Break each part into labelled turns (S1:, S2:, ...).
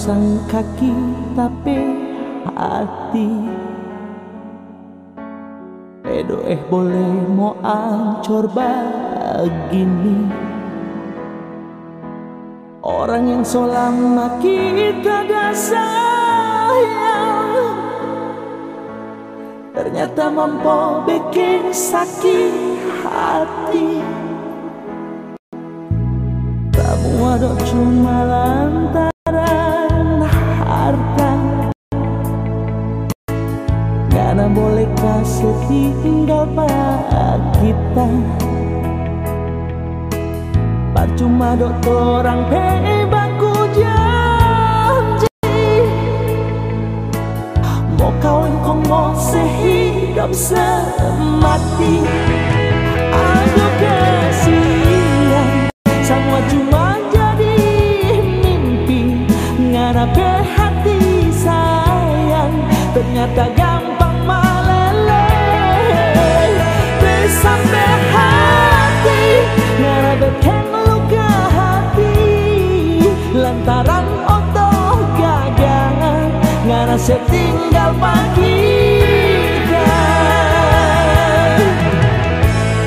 S1: sang kaki tapi hati. Edo eh boleh mau ancur begini. Orang yang selama kita dah sayang Ternyata mampu bikin sakit hati. Semua dok cuma lantaran Sehingga kita. Percuma dok orang ku janji. Mau kawin kau, mau sehidup semati. Aduh kasihan Semua cuma jadi mimpi. Ngarepe hati sayang. Ternyata gak Lantaran otoh gagal Ngarasa tinggal kita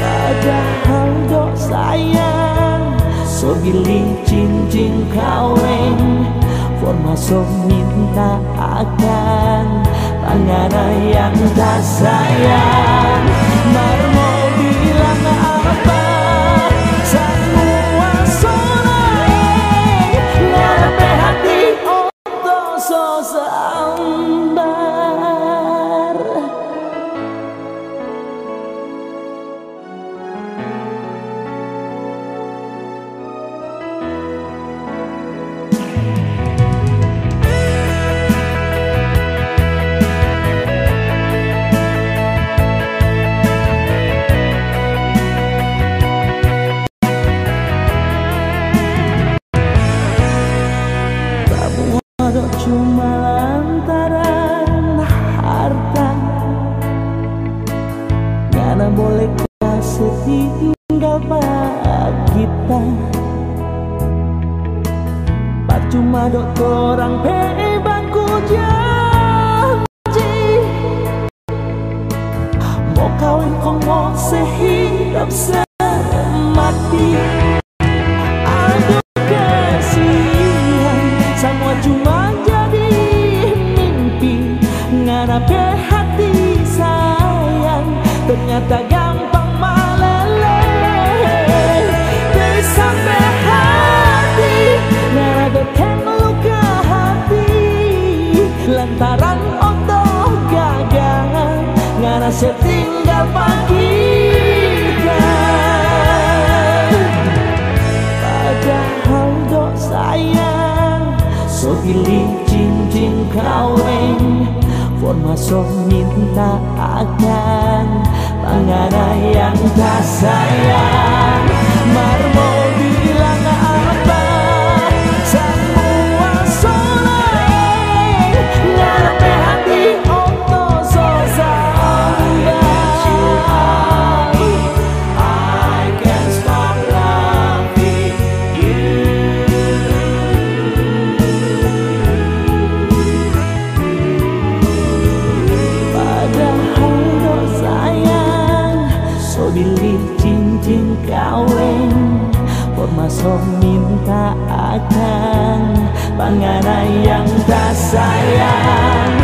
S1: Padahal dok sayang So bili cincin kawin Forma so minta akan Pangana yang tak sayang. Marmo Karena boleh kasih tinggal pak kita. Percuma dok orang pebaku janji Mau kawin kau mau sehidup semati Padahal dok sayang So pilih cincin kawin. Forma so minta akan Pangana yang tak sayang so minta akan Pangana yang tak sayang